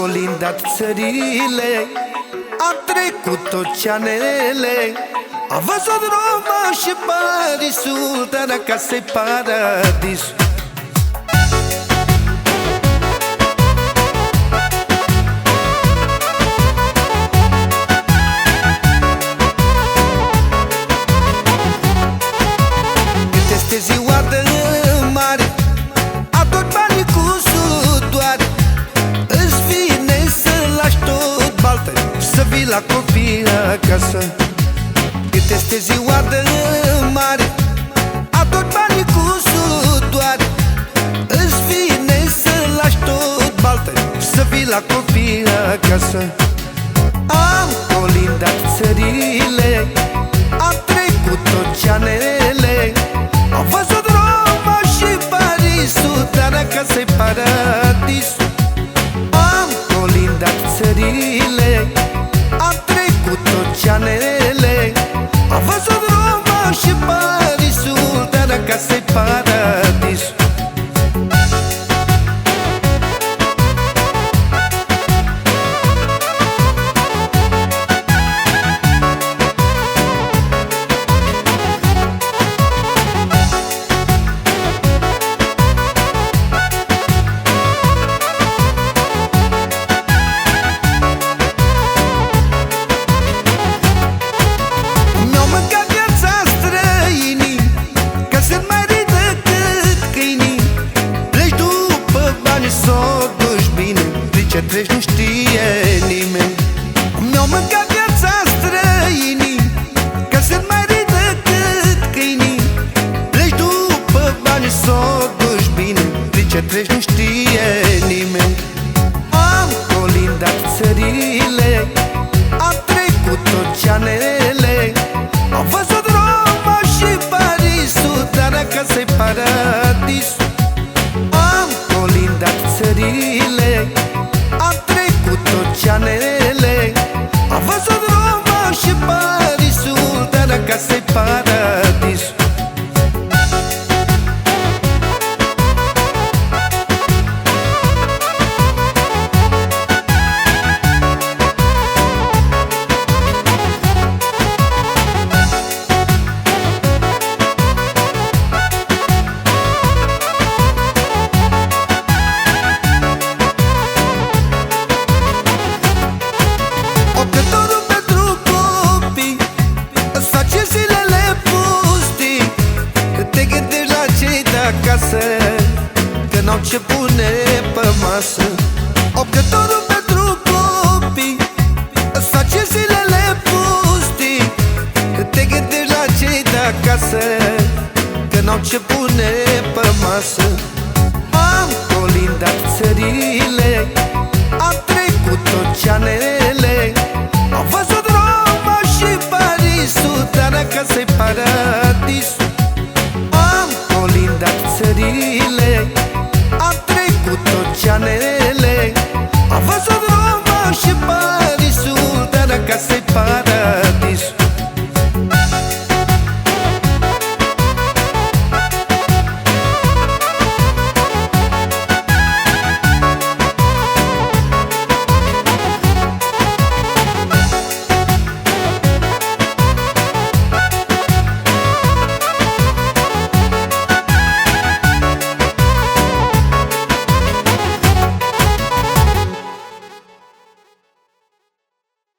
colindat țările Am trecut oceanele Am văzut Roma și Parisul Dar acasă-i paradisul la copii acasă Cât este ziua de mare. Ador banii cu sudoare Îți vine să lași tot baltă Să vii la copii acasă Am colindat țările Am ce treci nu știe nimeni. Mi-au mâncat viața străinii Că sunt mai răi decât câinii. Pleci după bani să o duci bine De ce treci nu știe nimeni. Am colindat țările Am trecut oceanele Am văzut Roma și Parisul Dar acasă-i paradisul acasă Că n-au ce pune pe masă. Optătorul pentru copii Îți face zilele pustii. Te gândești la cei de acasă Că n-au ce pune pe masă. Am colindat țările Am trecut oceanele safada